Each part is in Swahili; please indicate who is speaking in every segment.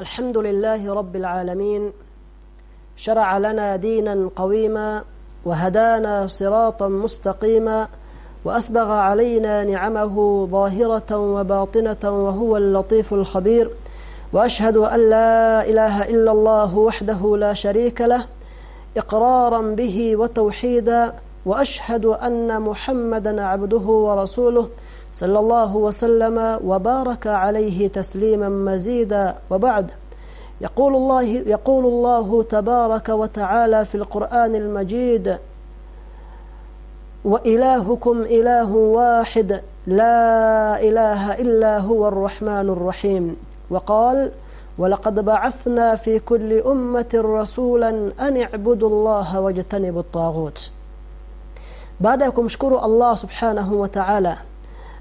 Speaker 1: الحمد لله رب العالمين. شرع لنا دينا قويما وهدانا صراطا مستقيما وأسبغ علينا نعمه ظاهرة وباطنة وهو اللطيف الخبير. وأشهد أن لا إله إلا الله وحده لا شريك له إقرارا به وتوحيدا وأشهد أن محمدا عبده ورسوله صلى الله وسلم وبارك عليه تسليما مزيدا. وبعد يقول الله يقول الله تبارك وتعالى في القرآن المجيد وإلهكم إله واحد لا إله إلا هو الرحمن الرحيم. وقال ولقد بعثنا في كل أمة رسولا أن اعبدوا الله واجتنبوا الطاغوت. kumshukuru Allah subhanahu wa ta'ala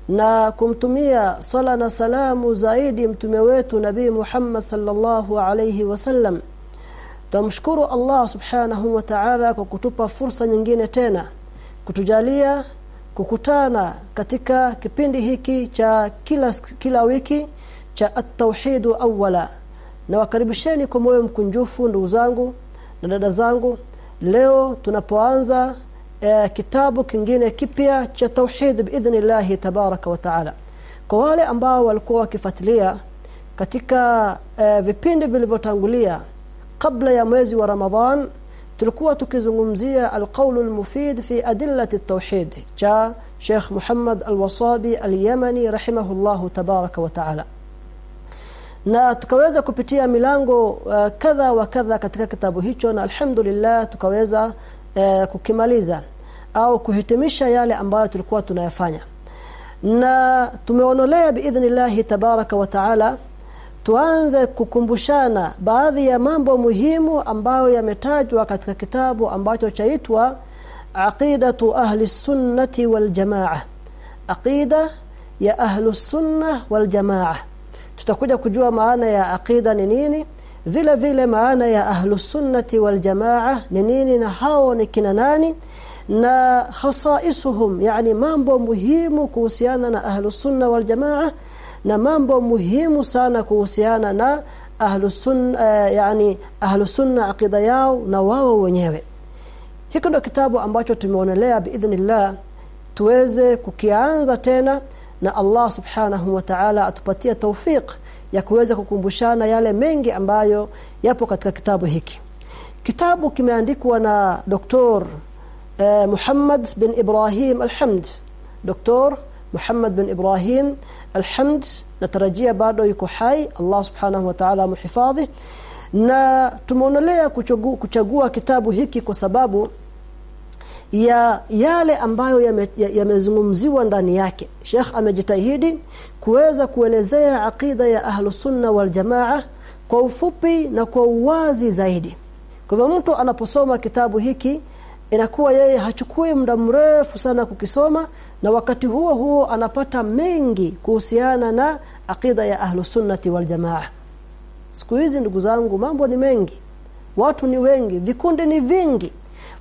Speaker 1: na kumtumia sala na salamu zaidi mtume wetu nabii Muhammad sallallahu alayhi wasallam. Tumshukuru Allah subhanahu wa ta'ala kwa kutupa fursa nyingine tena kutujalia kukutana katika kipindi hiki cha kila kila wiki cha at-tauhid awwala. Na wakaribisheni kwa moyo mkunjufu ndugu zangu na dada zangu. Leo tunapoanza e, kitabu kingine kipya cha tauhid biidhnillah tabaraka wa taala kwa wale ambao walikuwa wakifuatilia katika vipindi vilivyotangulia kabla ya mwezi wa Ramadhan tulikuwa tukizungumzia alqaulu almufid fi adillati at-tauhid cha Sheikh Muhammad Al-Wasabi Al-Yamani rahimahullahu tabaraka wa na tukaweza kupitia milango uh, kadha wa kadha katika kitabu hicho na alhamdulillah tukaweza uh, kukimaliza au kuhitimisha yale ambayo tulikuwa tunayafanya. Na tumeonolea biidhnillahi tabaraka wa taala tuanze kukumbushana baadhi ya mambo muhimu ambayo yametajwa katika kitabu ambacho chaitwa aqidatu ahli sunnati wal jamaa. Aqida ya ahli sunna wal jamaa. Tutakuja kujua maana ya aqida ni nini vile vile maana ya ahlusunnati waljamaa ni nini na hao ni kina nani? Na khasaisuhum yani mambo muhimu kuhusiana na ahlusunna waljamaa na mambo muhimu sana kuhusiana na ahlusunna uh, yani ahlusunna aqida yao na wao wenyewe. Hiki ndo kitabu ambacho tumeonelea biidhnillah tuweze kukianza tena na Allah subhanahu wa ta'ala atupatie tawfik ya kuweza kukumbushana yale mengi ambayo yapo katika kitabu hiki kitabu kimeandikwa na Dr. Eh, Muhammad bin Ibrahim Alhamd Dr. Muhammad bin Ibrahim Alhamd natarajia bado yuko hai Allah subhanahu wa ta'ala muhifadhi na tumeonelea kuchagua, kuchagua kitabu hiki kwa sababu ya yale ambayo yamezungumziwa ya, ya ndani yake. Sheikh amejitahidi kuweza kuelezea aqida ya ahlu sunna wal jamaa kwa ufupi na kwa uwazi zaidi. Kwa hivyo mtu anaposoma kitabu hiki inakuwa yeye hachukui muda mrefu sana kukisoma na wakati huo huo anapata mengi kuhusiana na aqida ya ahlu sunnati wal jamaa. Siku hizi ndugu zangu mambo ni mengi. Watu ni wengi vikundi ni vingi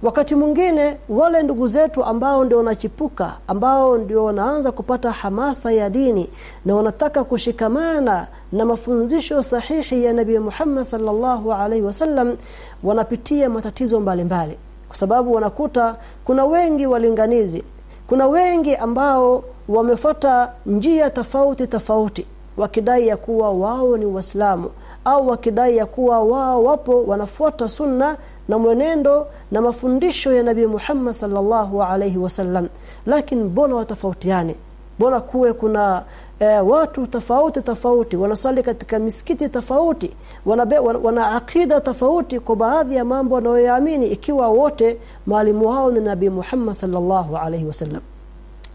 Speaker 1: wakati mwingine wale ndugu zetu ambao ndio wanachipuka ambao ndio wanaanza kupata hamasa ya dini na wanataka kushikamana na mafundisho sahihi ya Nabii Muhammad sallallahu alaihi wasallam wanapitia matatizo mbalimbali mbali. kwa sababu wanakuta kuna wengi walinganizi kuna wengi ambao wamefata njia tofauti tofauti wakidai ya kuwa wao ni waislamu au wakidai ya kuwa wao wapo wanafuata sunna na mwenendo na mafundisho ya Nabii Muhammad sallallahu alaihi wasallam lakini mbona watofautiane. Bora kuwe kuna e, watu tofauti tofauti wanasali katika misikiti tofauti wana, wana akida tofauti kwa baadhi ya mambo wanayoamini ikiwa wote mwalimu wao ni Nabii Muhammad sallallahu alaihi wasallam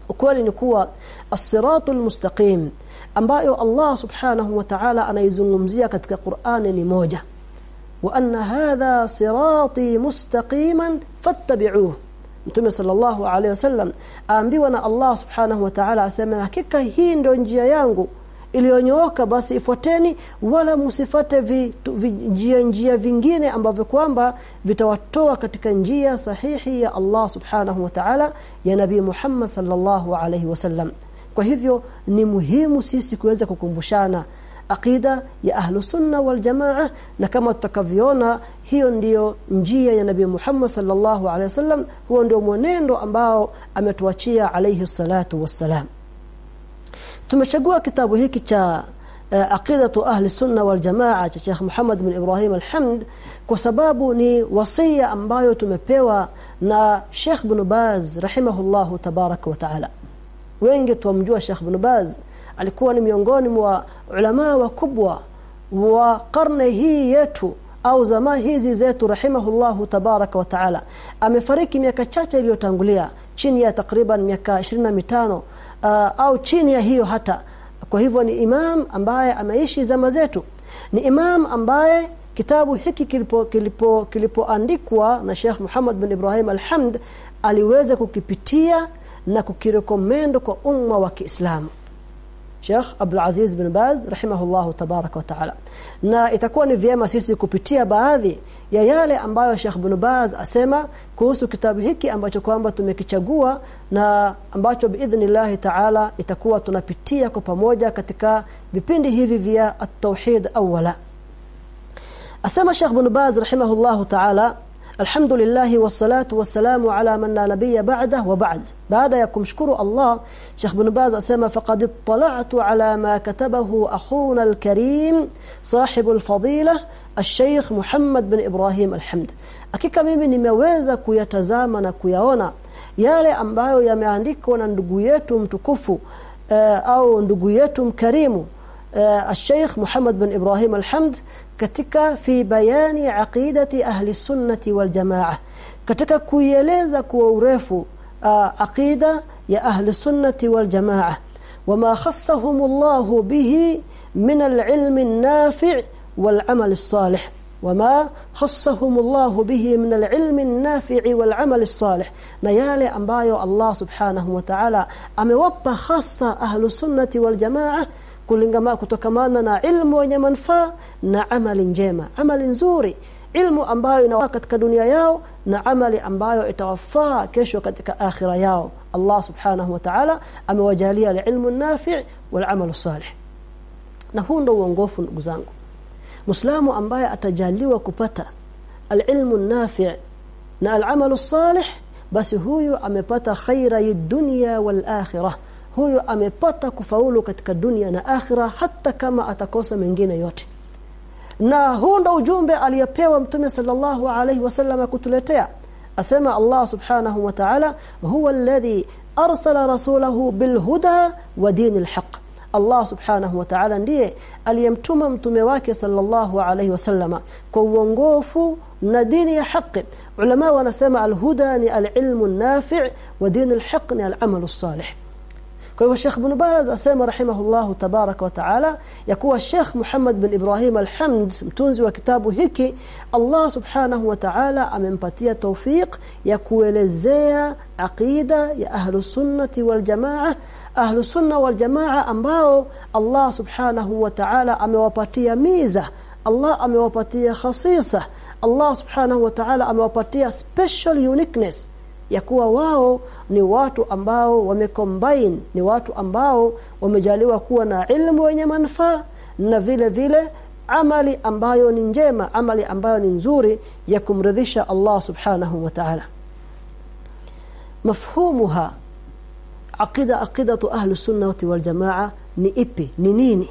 Speaker 1: ukweli ni kuwa as-siratul mustaqim ambayo Allah subhanahu wa ta'ala anaizungumzia katika Qur'ani ni moja anna hadha sirati mustaqiman fattabi'uhu Mtume sallallahu alaihi wasallam aambiwa na Allah subhanahu wa ta'ala asema hakika hii ndio njia yangu iliyonyooka basi ifuateni wala msifate vi, vi, njia njia vingine ambavyo kwamba vitawatoa katika njia sahihi ya Allah subhanahu wa ta'ala ya Nabii Muhammad sallallahu alaihi wasallam kwa hivyo ni muhimu sisi kuweza kukumbushana aqida ya ahlu sunna wal jamaa na kama tutakavyoona hiyo ndiyo njia ya nabii Muhammad sallallahu alaihi wasallam. Huo ndio mwenendo ambao ametuachia alaihi salatu wassalam. Tumechagua kitabu hiki cha uh, aqidatu ahli sunna wal jamaa cha Sheikh Muhammad bin Ibrahim al-Hamd kwa sababu ni wasia ambayo tumepewa na Sheikh bin Baz rahimahullahu tabaraka wa taala. Wengi tumjua Sheikh bin Baz alikuwa ni miongoni mwa ulama wakubwa wa karne hii yetu au zama hizi zetu rahimahullahu tabaraka wa taala. Amefariki miaka chache iliyotangulia chini ya takriban miaka 25 uh, au chini ya hiyo hata. Kwa hivyo ni imam ambaye ameishi zama zetu. Ni imam ambaye kitabu hiki kilipo kilipo kilipoandikwa na Sheikh Muhammad bin Ibrahim Alhamd aliweza kukipitia na kukirekomendo kwa umma wa Kiislamu Sheikh Abdul Aziz bin Baz rahimahullahu tabarak wa taala. Na itakuwa ni vyema sisi kupitia baadhi ya yale ambayo Sheikh bin Baz asema kuhusu kitabu hiki ambacho kwamba tumekichagua na ambacho biidhnillah taala itakuwa tunapitia kwa pamoja katika vipindi hivi vya at-tauhid awwala. Asema Sheikh bin Baz rahimahullahu taala الحمد لله والصلاة والسلام على من لا نبي بعده وبعد بعد يكم شكروا الله شيخ بن باز أسامة فقد اطلعت على ما كتبه أخونا الكريم صاحب الفضيلة الشيخ محمد بن إبراهيم الحمد أكيكا ميمني موازك يتزامن كيونا يالي أمبايو يمعندك ونندقيتم تكفو أو ندقيتم كريمو آه، الشيخ محمد بن إبراهيم الحمد كتك في بيان عقيدة أهل السنة والجماعة. كتك كيهلهذا كوورفو آه، عقيدة يا أهل السنة والجماعة. وما خصهم الله به من العلم النافع والعمل الصالح. وما خصهم الله به من العلم النافع والعمل الصالح. نيالي امبايو الله سبحانه وتعالى. اموا خاصة أهل السنة والجماعة. Kulingama kutokamana na ilmu yenye manufaa na amali njema. Amali nzuri ilmu ambayo inawafaa katika dunia yao na amali ambayo itawafaa kesho katika akhira yao. Allah subhanahu wa ta'ala amewajalia ilmu nafi' wal amal salih. Na huu ndio uongofu ndugu zangu. Muislamu ambaye atajaliwa kupata alilmu nafi' na al-amal salih basi huyu amepata khaira dunya wal akhirah huyo amepata kufaulu katika dunia na akhira hata kama atakosa mengine yote. Na huu ndo ujumbe aliyepewa mtume sallallahu alaihi wasallam kutuletea. Asema Allah subhanahu wa ta'ala huwa alladhi arsala rasulahu bilhuda wa dinil haqq. Allah subhanahu wa ta'ala ndiye aliyemtuma mtume wake sallallahu alaihi wasallama kwa uongofu na dini ya haki ulama wanasema alhuda ni alilmu nafi' wa dinul haqq ni alamalu salih kwa hivyo Sheikh Ibn Baz asema rahimahullahu tabarak wa taala ya kuwa Sheikh Muhammad bin Ibrahim al-Hamd mtunzi wa kitabu hiki Allah subhanahu wa ta'ala amempatia tawfiq ya kuelezea aqida ya ahlu sunnati wal jamaa ahlu sunna wal jamaa ambao Allah subhanahu wa ta'ala amewapatia miza Allah amewapatia khasisa Allah subhanahu wa ta'ala amewapatia special uniqueness ya kuwa wao ni watu ambao wamecombine ni watu ambao wamejaliwa kuwa na ilmu yenye manufaa na vile vile amali ambayo ni njema amali ambayo ni nzuri ya kumridhisha Allah subhanahu wa ta'ala. Mafhumuha aqida aqidatu ahli sunnah wal jamaa ni ipi? Ni nini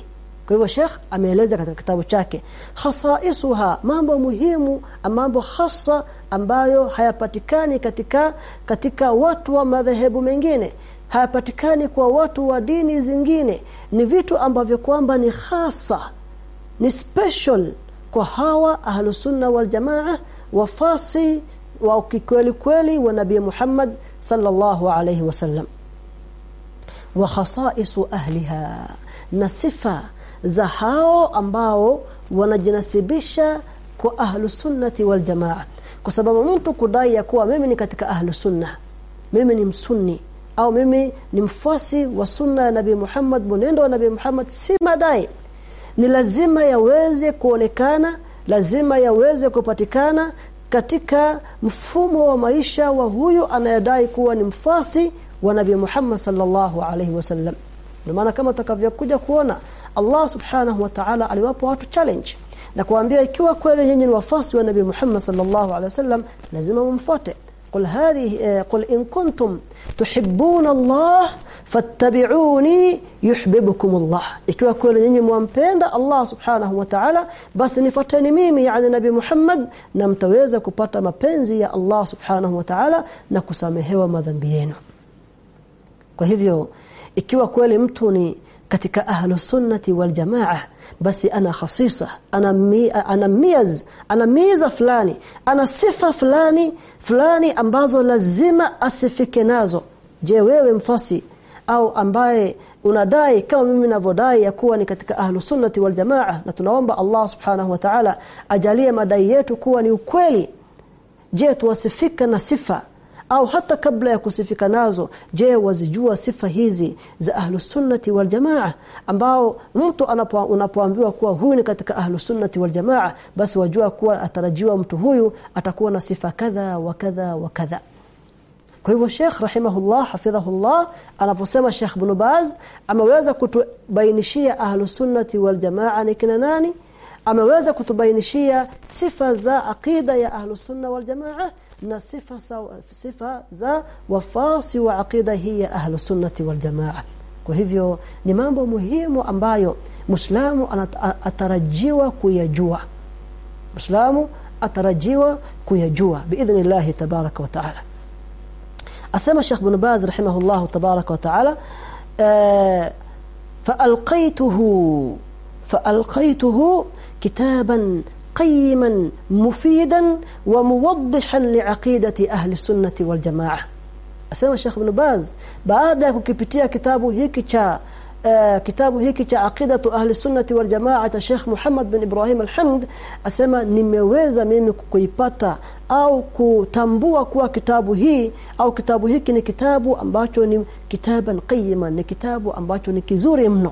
Speaker 1: kwa hivyo Sheikh ameeleza katika kitabu chake khasaisuha mambo muhimu mambo hasa ambayo hayapatikani katika katika watu wa madhehebu mengine hayapatikani kwa watu wa dini zingine ni vitu ambavyo kwamba ni hasa ni special kwa hawa ahlusunna wal jamaa wafasi wa kikweli kweli wa nabii Muhammad sallallahu alayhi wasallam. Wa khasaisu ahliha na sifa za hao ambao wanajinasibisha kwa ahlu sunnati wal jamaa. Kwa sababu mtu kudai ya kuwa mimi ni katika ahlu sunna mimi ni msunni au mimi ni mfuasi wa sunna ya nabii Muhammad mwenendo wa nabii Muhammad si madai. Ni lazima yaweze kuonekana lazima yaweze kupatikana katika mfumo wa maisha wa huyu anayedai kuwa ni mfasi wa nabii Muhammad sallallahu alaihi wasallam. Ndio maana kama tutakavyokuja kuona Allah subhanahu wa ta'ala aliwapa watu challenge na kuambia ikiwa kweli nyinyi ni wafasi wa Nabii Muhammad sallallahu alaihi wasallam lazima mumfuate قل هذه قل إن كنتم تحبون الله فاتبعوني يحببكم الله ikiwa kweli nyinyi mwampenda Allah subhanahu wa ta'ala basi nifuateni mimi yani nabii Muhammad na mtaweza kupata mapenzi ya Allah subhanahu wa ta'ala na kusamehewa madhambi yenu kwa hivyo ikiwa kweli mtu ni katika ahlu sunnati wal jamaa basi ana khasisa ana ana miaz ana miza fulani ana sifa fulani fulani ambazo lazima asifike nazo. Je wewe mfasi au ambaye unadai kama mimi ninavyodai ya kuwa ni katika ahlu sunnati wal jamaa na tunaomba Allah subhanahu wa ta'ala ajalie madai yetu kuwa ni ukweli. Je tuwasifika na sifa au hata kabla ya kusifika nazo. Je wazijua sifa hizi za ahlusunnati wal jamaa? Ambao mtu unapoambiwa kuwa huyu ni katika ahlus sunnati wal basi wajua kuwa atarajiwa mtu huyu atakuwa na sifa kadha wa kadha wa kadha. Kwa hivyo Sheikh rahimahullah hafidhahullah anaposema Sheikh Ibn Baz ameweza kutubainishia ahlus waljamaa wal jamaa ni kina nani ameweza kutubainishia sifa za aqida ya ahlus sunna wal jamaa na sifa za, sifa za wafasi wa aqida hii ya ahlus sunnati wal jamaa kwa hivyo ni mambo muhimu ambayo Muislamu atarajiwa kuyajua Muislamu atarajiwa kuyajua biidhnillah tabaraka wa taala asema Sheikh Ibn Baz rahimahullah tabaraka wa taala فالقيته فالقيته كتابا قيما مفيدا وموضحا لعقيدة أهل السنة والجماعة. اسمع الشيخ ابن باز بعد كيبتيا كتابه هيك تشا آه، كتابه هيك تشا عقيدة أهل السنة والجماعة الشيخ محمد بن إبراهيم الحمد اسمع nimeweza mimi kuipata au kutambua kuwa kitabu كتابه au kitabu كتابه ni kitabu كتابه ni kitaban qayyiman ni كتابه ambacho ni kizuri mno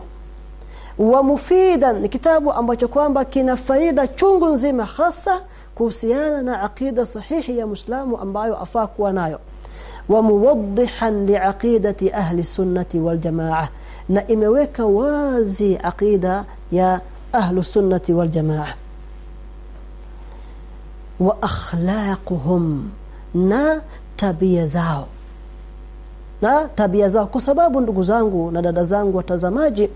Speaker 1: wa mufidan. Ni kitabu ambacho kwamba kina faida chungu nzima hasa kuhusiana na aqida sahihi ya Muislamu ambayo afaa kuwa nayo. Wa muwaddihan liaqidati ahli sunnati wal jamaa. Na imeweka wazi aqida ya ahli sunnati wal jamaa. Wa akhlaquhum. Na tabia zao. Na tabia zao. Kwa sababu ndugu zangu na dada zangu watazamaji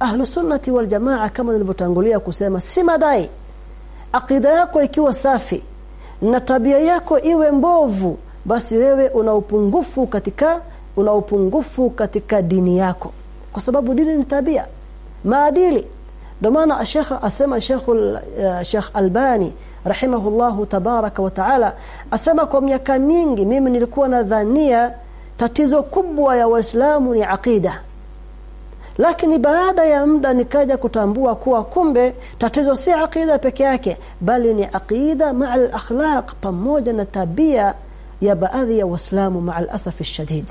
Speaker 1: ahlu sunnati wal jamaa kama nilivyotangulia kusema si madai. Aqida yako ikiwa safi na tabia yako iwe mbovu basi wewe una upungufu katika una upungufu katika dini yako. Kwa sababu dini ni tabia maadili. Ndio maana Sheikh asema Sheikh shekh Albani rahimahullahu tabaraka wa taala asema kwa miaka mingi mimi nilikuwa nadhania tatizo kubwa ya waislamu ni aqida lakini baada ya muda nikaja kutambua kuwa kumbe tatizo si akida peke yake bali ni aqida maa al-akhlaq pamoja na tabia ya baadhi ya waislamu maa al-asaf shadid.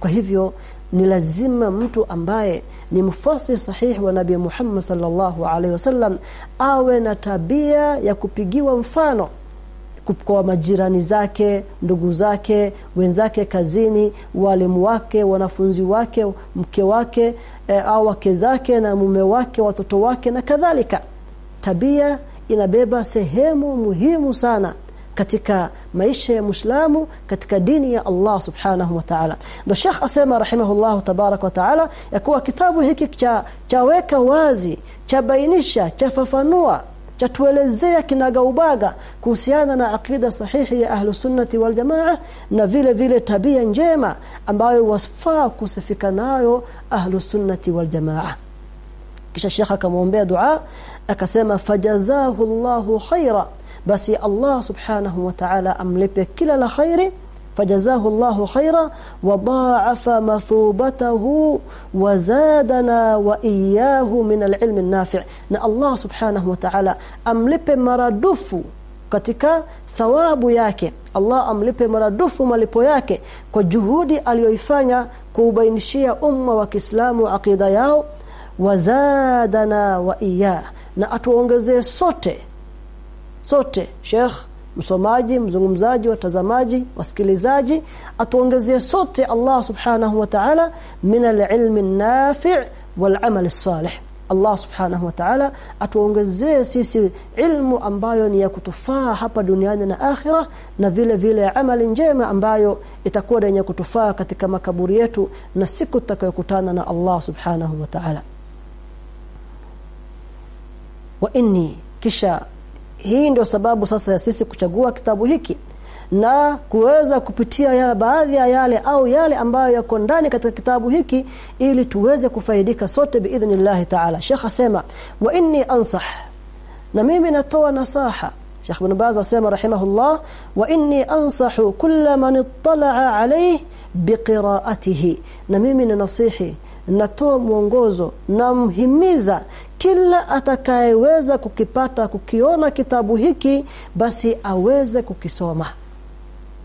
Speaker 1: Kwa hivyo ni lazima mtu ambaye ni mfasi sahihi wa nabii Muhammad sallallahu alaihi wasallam awe na tabia ya kupigiwa mfano kwa majirani zake ndugu zake wenzake kazini walimu wake wanafunzi wake mke wake e, au wake zake na mume wake watoto wake na kadhalika tabia inabeba sehemu muhimu sana katika maisha ya Muislamu katika dini ya Allah Subhanahu wa Ta'ala. Ndio Sheikh asema rahimahullah tabarak wa Ta'ala ya kuwa kitabu hiki cha chaweka wazi, chabainisha, chafafanua chatuelezea kinagaubaga kuhusiana na akida sahihi ya ahlu sunnati wal jamaa na vile vile tabia njema ambayo wasfaa kusifika nayo ahlu sunnati wal jamaa. Kisha shekha akamwombea dua akasema fajazahu Allahu khaira. Basi Allah subhanahu wa ta'ala amlipe kila la khairi fajazahu Allahu khaira wa da'afa mathubatahu wa zadana wa iyyahu min al-ilm an-nafi' na Allah subhanahu wa amlipe maradufu katika thawabu yake Allah amlipe maradufu malipo yake kwa juhudi aliyoifanya kuubainishia umma wa Kiislamu aqida yao wazadana wa iya na atuongezee sote sote Sheikh msomaji mzungumzaji watazamaji wasikilizaji atuongezee sote Allah subhanahu wa ta'ala min al-ilm an-nafi' wal-amal salih Allah subhanahu wa ta'ala atuongezee sisi ilmu ambayo ni ya kutufaa hapa duniani na akhira na vile vile amali njema ambayo itakuwa yenye kutufaa katika makaburi yetu na siku tutakayokutana na Allah subhanahu wa ta'ala. Wa inni kisha hii ndio sababu sasa ya sisi kuchagua kitabu hiki na kuweza kupitia ya baadhi ya yale au yale ambayo yako ndani katika kitabu hiki ili tuweze kufaidika sote biidhnillah ta'ala. Sheikh asema wa inni ansah. Na mimi natoa nasaha. Sheikh Ibn Baz asema rahimahullah wa inni ansahu kulla man ittala'a alayhi biqira'atihi na mimi ninasihi natoa mwongozo namhimiza kila atakayeweza kukipata kukiona kitabu hiki basi aweze kukisoma.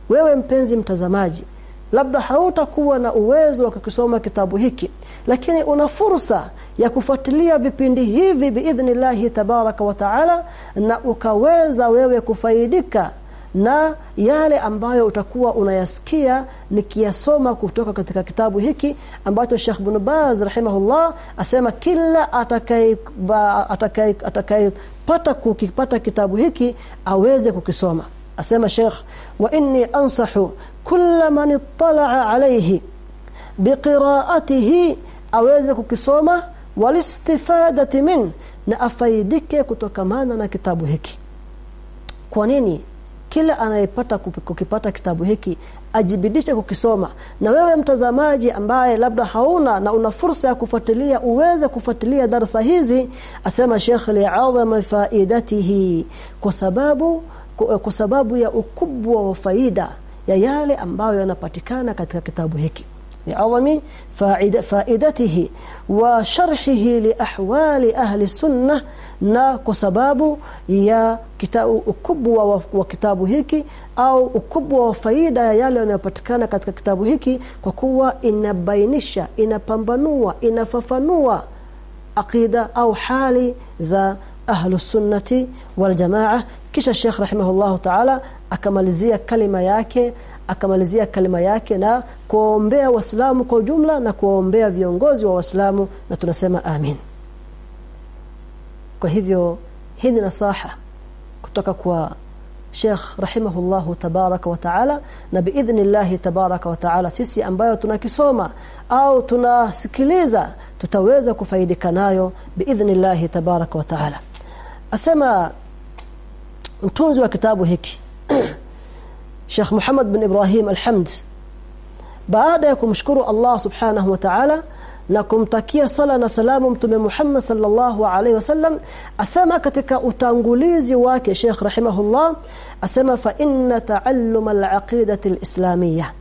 Speaker 1: Wewe mpenzi mtazamaji labda hautakuwa na uwezo wa kukisoma kitabu hiki lakini una fursa ya kufuatilia vipindi hivi biidhnillahi tabaraka wa taala na ukaweza wewe kufaidika na yale ambayo utakuwa unayasikia nikiyasoma kutoka katika kitabu hiki ambacho Sheikh Ibn Baz rahimahullah asema kila atakaye atakaye atakayepata kukipata kitabu hiki aweze kukisoma. Asema Sheikh wa inni ansahu kulla man ittala'a alayhi biqira'atihi aweze kukisoma walistifadati min na afaidike kutokamana na kitabu hiki. Kwa nini kila anayepata kukipata kitabu hiki ajibidishe kukisoma. Na wewe mtazamaji ambaye labda hauna na una fursa ya kufuatilia uweze kufuatilia darasa hizi asema Sheikh li'azama faidatihi kwa sababu kwa sababu ya ukubwa wa faida ya yale ambayo yanapatikana katika kitabu hiki li'azami فائدته وشرحه ahwali ahli sunnah na kwa sababu ya kitabu ukubwa wa, wa kitabu hiki au ukubwa wa faida ya kitabu hiki kwa kuwa inabainisha inapambanua inafafanua aqida au hali za ahlu sunnati wal jamaa kisha Sheikh rahimahullah ta'ala akamalizia kalima yake akamalizia kalima yake na kuombea waislamu kwa ujumla na kuombea viongozi wa waislamu na tunasema amin. Kwa hivyo hii ni nasaha kutoka kwa Sheikh rahimahullahu tabaraka wa taala na biidhnillah tabaraka wa taala sisi ambayo tunakisoma au tunasikiliza tutaweza kufaidika nayo biidhnillah tabaraka wa taala. Asema mtunzi wa kitabu hiki Sheikh Muhammad bin Ibrahim Alhamd. Baada ya kumshukuru Allah subhanahu wa ta'ala na kumtakia sala na salamu mtume Muhammad sallallahu alaihi wasallam asema katika utangulizi wake Sheikh rahimahullah asema fa inna ta'allum al-aqidati al-islamiyya.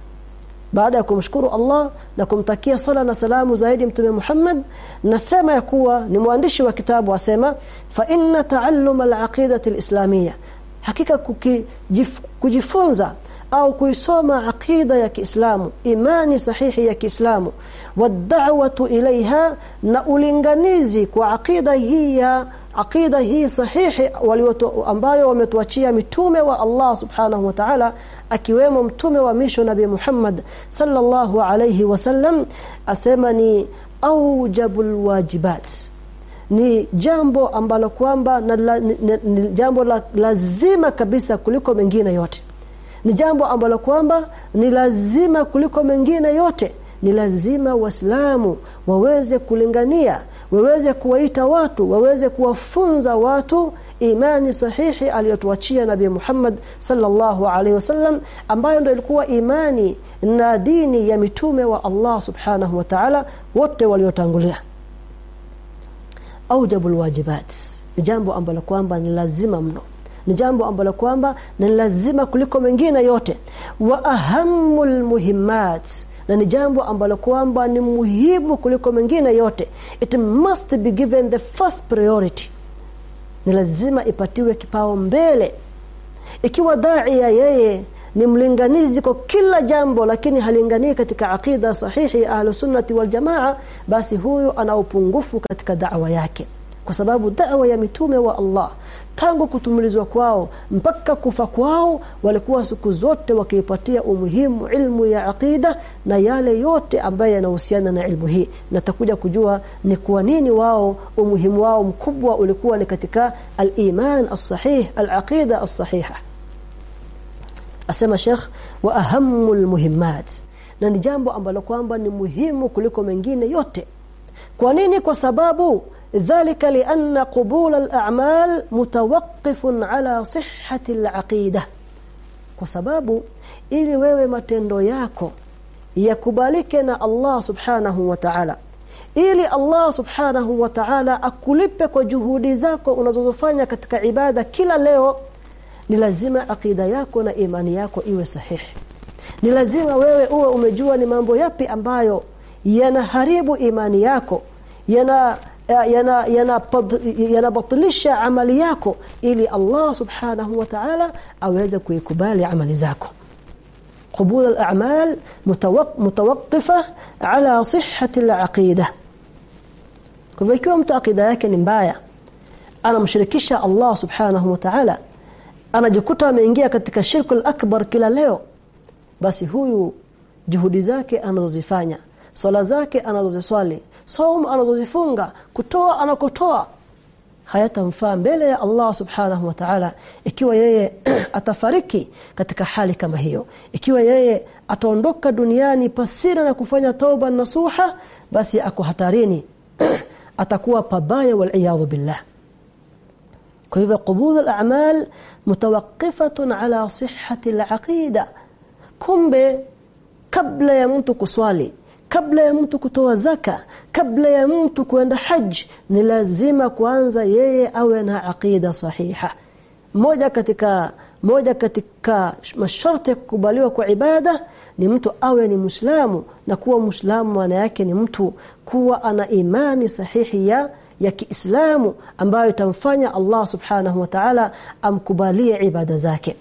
Speaker 1: Baada ya kumshukuru Allah na kumtakia sala na salamu zaidi mtume Muhammad. Nasema ya kuwa ni mwandishi wa kitabu asema fa inna ta'allum al-aqidati al-islamiyya hakika kukijif, kujifunza au kuisoma akida ya Kiislamu imani sahihi ya Kiislamu wad'awatu ilaiha na ulinganizi kwa akida hii ya akida hii sahihi ambayo wametuachia mitume wa Allah subhanahu wa ta'ala akiwemo mtume wa misho nabii Muhammad sallallahu alayhi wasallam asema ni aujabul wajibat ni jambo ambalo kwamba ni, ni jambo la, lazima kabisa kuliko mengine yote. Ni jambo ambalo kwamba ni lazima kuliko mengine yote. Ni lazima waislamu waweze kulingania waweze kuwaita watu waweze kuwafunza watu imani sahihi aliyotuachia nabii Muhammad sallallahu alaihi wasallam ambayo ndio ilikuwa imani na dini ya mitume wa Allah subhanahu wa ta'ala wote waliotangulia aujabul wajibat. Ni jambo ambalo kwamba ni lazima mno. Ni jambo ambalo kwamba ni lazima kuliko mengine yote. Wa ahamul muhimmat. Na ni jambo ambalo kwamba ni muhimu kuliko mengine yote. It must be given the first priority. Ni lazima ipatiwe kipao mbele ikiwa daia yeye ni mlinganizi kwa kila jambo lakini halinganii katika aqida sahihi ahlu sunnati wal jamaa basi huyo ana upungufu katika da'wa yake. Kwa sababu da'wa ya mitume wa Allah tangu kutumilizwa kwao mpaka kufa kwao walikuwa siku zote wakiipatia umuhimu ilmu ya aqida na yale yote ambayo yanahusiana na ilmu hii. Natakuja kujua ni kwa nini wao umuhimu wao mkubwa ulikuwa ni katika al-iman as-sahih al-aqida as-sahiha asema Sheikh wa ahammul muhimmat. Na ni jambo ambalo kwamba ni muhimu kuliko mengine yote. Kwa nini? Kwa sababu dhalika lianna qubul al-a'mal mutawaqqifun ala sihhati al-aqidah kwa sababu ili wewe matendo yako yakubalike na Allah subhanahu wa ta'ala ili Allah subhanahu wa ta'ala akulipe kwa juhudi zako unazozofanya katika ibada kila leo ni lazima akida yako na imani yako iwe sahihi ni lazima wewe uwe umejua ni mambo yapi ambayo yanaharibu imani yako yana yana yanabatilisha yana amali yako ili Allah subhanahu wa ta'ala aweze kuikubali amali zako قبول الأعمال متوقفة على صحة العقيدة kwa ikiwa mtu akida yake ni mbaya anamshirikisha Allah subhanahu wa ta'ala anajikuta ameingia katika shirku akbar kila leo. Basi huyu juhudi zake anazozifanya swala zake anazoziswali saum anazozifunga kutoa anakotoa hayatamfaa mbele ya Allah subhanahu wa ta'ala. Ikiwa yeye atafariki katika hali kama hiyo ikiwa yeye ataondoka duniani pasira na kufanya tauba nasuha basi ako hatarini. Atakuwa pabaya wal billah kwa hivyo qubul al-a'mal mutawaqqifatun ala sihhati al-aqida. Kumbe kabla ya mtu kuswali kabla ya mtu kutoa zaka kabla ya mtu kwenda haji ni lazima kwanza yeye awe na aqida sahiha. Moja katika moja katika masharti kukubaliwa kwa ibada ni mtu awe ni Muislamu na kuwa Muislamu maana yake ni mtu kuwa ana imani sahihi ya ya Kiislamu ambayo itamfanya Allah Subhanahu wa Ta'ala amkubalie ibada zake.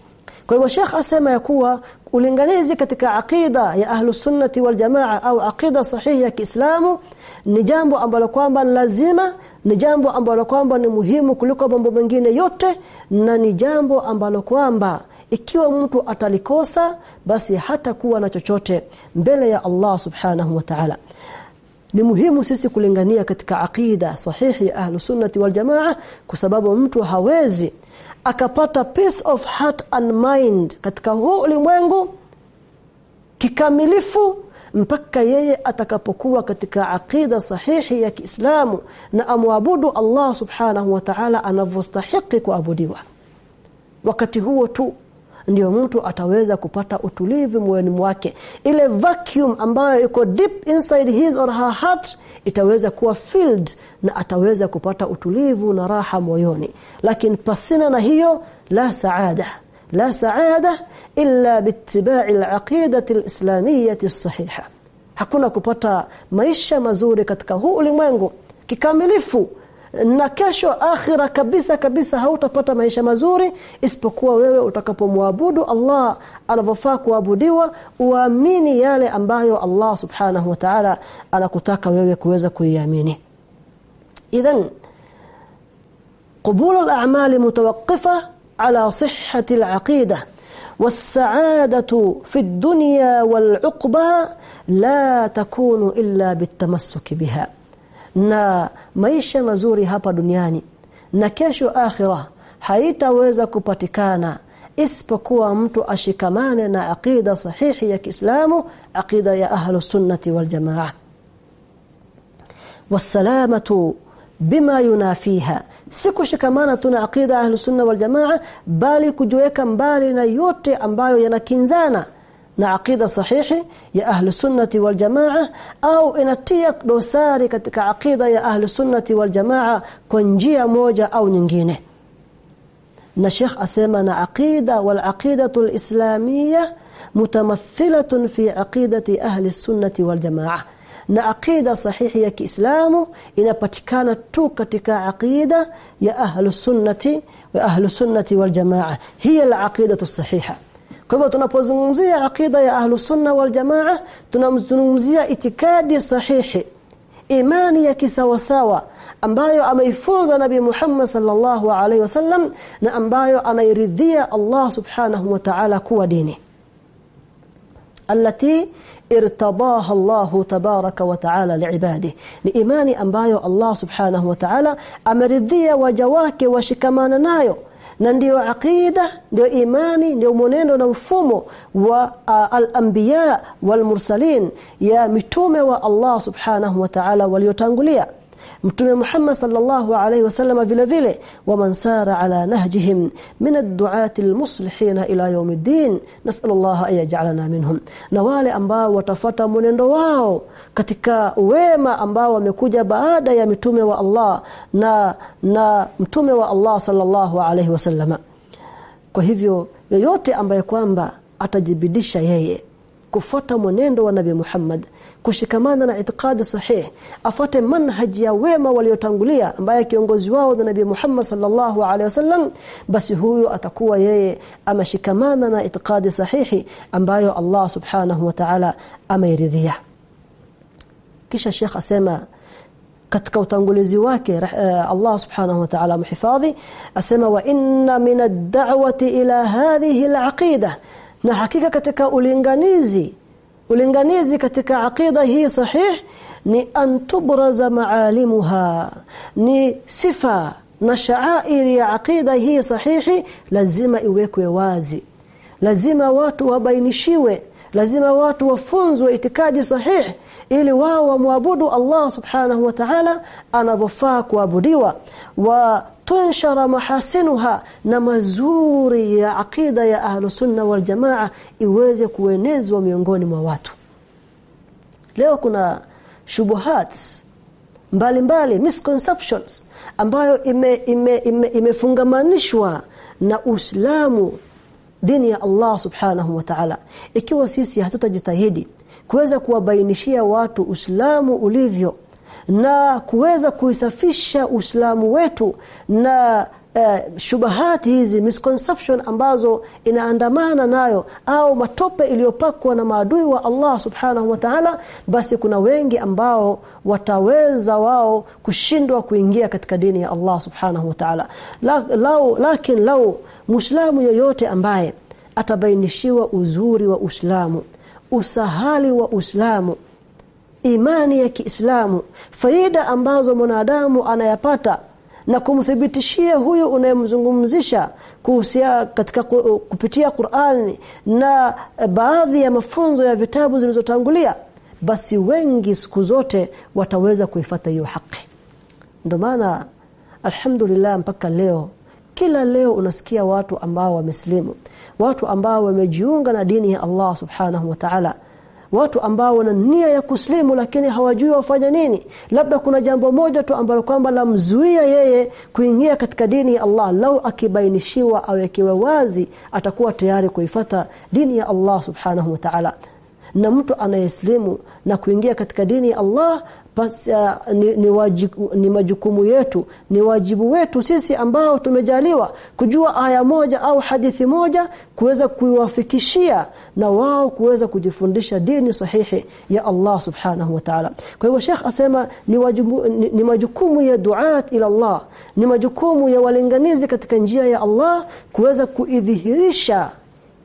Speaker 1: Kwa hivyo Sheikh asema ya kuwa ulinganizi katika aqida ya ahlu sunnati wal jamaa au aqida sahihi ya Kiislamu ni jambo ambalo kwamba lazima ni jambo ambalo kwamba ni muhimu kuliko mambo mengine yote na ni jambo ambalo kwamba ikiwa mtu atalikosa basi hata kuwa na chochote mbele ya Allah subhanahu wa ta'ala ni muhimu sisi kulingania katika aqida sahihi ya ahlu sunnati wal jamaa kwa sababu mtu hawezi akapata peace of heart and mind katika huu ulimwengu kikamilifu mpaka yeye atakapokuwa katika aqida sahihi ya Kiislamu na amwabudu Allah subhanahu wa ta'ala anavyostahili kuabudiwa. Wakati huo tu ndio mtu ataweza kupata utulivu moyoni mwake. Ile vacuum ambayo iko deep inside his or her heart itaweza kuwa filled na ataweza kupata utulivu na raha moyoni. Lakini pasina na hiyo la saada. La saada illa bittiba'i al-aqidati as-sahiha. Hakuna kupata maisha mazuri katika huu ulimwengu kikamilifu na kesho akhira kabisa kabisa hautapata maisha mazuri isipokuwa wewe utakapomwabudu Allah anavyofaa kuabudiwa uamini yale ambayo Allah subhanahu wa ta'ala anakutaka wewe kuweza kuiamini idhan قبول الأعمال متوقفة على صحة العقيدة والسعادة في الدنيا والعقبى لا تكون إلا بالتمسك بها na maisha mazuri hapa duniani na kesho akhira haitaweza kupatikana isipokuwa mtu ashikamane na aqida sahihi ya Kiislamu aqida ya ahlu sunnati wal jamaa. Wasalamatu bima yunafiha. Si kushikamana tuna aqida ahlu sunna wal jamaa bali kujiweka mbali na yote ambayo yanakinzana na aqida sahihi ya ahli sunnati wal jamaa au inatia dosari katika aqida ya ahli sunnati wal jamaa kwa njia moja au nyingine. Na Sheikh asema na aqida wal aqidatu islamiyya mutamathilatun fi aqidati ahli sunnati wal jamaa. Na aqida sahihi ya Kiislamu inapatikana tu katika aqida ya ahli sunnati wa ahli sunnati wal jamaa. Hiya al aqidatu sahiha kwa hivyo tunapozungumzia aqida ya ahlu sunna wal jamaa tunamzungumzia itikadi sahihi imani ya kisawasawa ambayo ameifunza nabii Muhammad sallallahu alaihi wasallam na ambayo anairidhia Allah subhanahu wa ta'ala kuwa dini التي ارتضاها الله تبارك وتعالى لعباده ni imani ambayo Allah subhanahu wa ta'ala ameridhia waja wake washikamana nayo na ndiyo aqida ndio imani ndio mwenendo na mfumo wa al-anbiya wal mursalin ya mitume wa Allah subhanahu wa ta'ala waliotangulia mtume Muhammad sallallahu alayhi wasallam vile vile waman sara ala nahjihim min ad-du'ati al-muslihin ila yawmiddin nas'alullah an yaj'alana minhum. Nawale ambao watafata mwenendo wao katika wema ambao wamekuja baada ya mitume wa Allah na na mtume wa Allah sallallahu alayhi wasallam kwa hivyo yoyote ambaye kwamba atajibidisha yeye kufuata mwenendo wa Nabii Muhammad kushikamana na itikadi sahihi afate manhaji ya wema waliotangulia ambaye kiongozi wao ni Nabii Muhammad sallallahu alaihi wasallam basi huyo atakuwa yeye ameshikamana na itikadi sahihi ambayo Allah subhanahu wa ta'ala ameiridhia. Kisha Sheikh asema katika utangulizi wake uh, Allah subhanahu wa ta'ala mhifadhi asema wa inna min ad-da'wati ila hadhihi al-aqida na hakika katika ulinganizi ulinganizi katika aqida hii sahih ni an tubraza maalimuha ni sifa na sha'airi ya aqida hii sahihi lazima iwekwe wazi. Lazima watu wabainishiwe lazima watu wafunzwe itikadi sahihi ili wao wamwabudu Allah subhanahu wa ta'ala anavyofaa kuabudiwa. Wa tunshara mahasinuha na mazuri ya aqida ya ahlu sunna wal jamaa iweze kuenezwa miongoni mwa watu. Leo kuna shubuhat mbalimbali misconceptions ambayo imefungamanishwa ime, ime, ime na Uislamu dini ya Allah subhanahu wa ta'ala. Ikiwa sisi hatutajitahidi kuweza kuwabainishia watu Uislamu ulivyo na kuweza kuisafisha Uislamu wetu na uh, shubahati hizi misconception ambazo inaandamana nayo au matope iliyopakwa na maadui wa Allah subhanahu wa ta'ala basi kuna wengi ambao wataweza wao kushindwa kuingia katika dini ya Allah subhanahu wa ta'ala. La, lau lakini lau muislamu yoyote ambaye atabainishiwa uzuri wa Uislamu usahali wa Uislamu imani ya Kiislamu faida ambazo mwanadamu anayapata na kumthibitishia huyo unayemzungumzisha kuhusia katika kupitia Qur'ani na baadhi ya mafunzo ya vitabu zilizotangulia basi wengi siku zote wataweza kuifata hiyo haki. Ndio maana alhamdulillah mpaka leo kila leo unasikia watu ambao wameslimu watu ambao wamejiunga na dini ya Allah subhanahu wa ta'ala watu ambao wana nia ya kuslimu lakini hawajui wafanya nini. Labda kuna jambo moja tu ambalo kwamba lamzuia yeye kuingia katika dini ya Allah. Lau akibainishiwa awekewe wazi atakuwa tayari kuifata dini ya Allah subhanahu wa ta'ala. Na mtu anayeslimu na kuingia katika dini ya Allah basi uh, ni, ni, ni majukumu yetu ni wajibu wetu sisi ambao tumejaliwa kujua aya moja au hadithi moja kuweza kuiwafikishia na wao kuweza kujifundisha dini sahihi ya Allah subhanahu wa ta'ala. Kwa hivyo Sheikh asema ni, wajibu, ni, ni majukumu ya duat ila Allah ni majukumu ya walinganizi katika njia ya Allah kuweza kuidhihirisha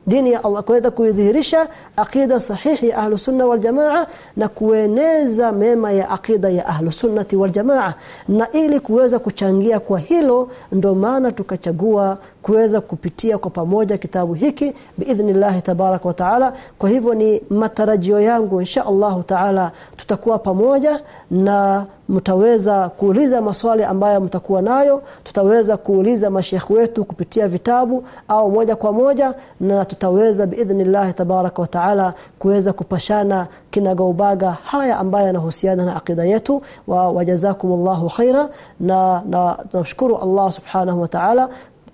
Speaker 1: dini ya Allah kuweza kuidhihirisha aqida sahihi ya ahlu sunna wal jamaa na kueneza mema ya aqida ya ahlu sunnati wal jamaa. Na ili kuweza kuchangia kwa hilo ndo maana tukachagua kuweza kupitia kwa pamoja kitabu hiki biidhnillah tabarak wa taala. Kwa hivyo ni matarajio yangu insha Allah taala tutakuwa pamoja na mtaweza kuuliza maswali ambayo mtakuwa nayo. Tutaweza kuuliza mashaikh wetu kupitia vitabu au moja kwa moja na tutaweza biidhnillah tabarak wa taala kuweza kupashana kinagaubaga haya ambayo yanahusiana na akida yetu. Wa wajazakumullahu khaira na na tunashukuru Allah subhanahu wa ta'ala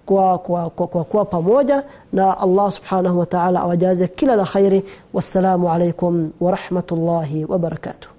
Speaker 1: kwa kwa kwa, kwa, kwa pamoja na Allah subhanahu wa ta'ala awajaze kila la khairi. Wassalamu alaikum wa rahmatullahi wa barakatuh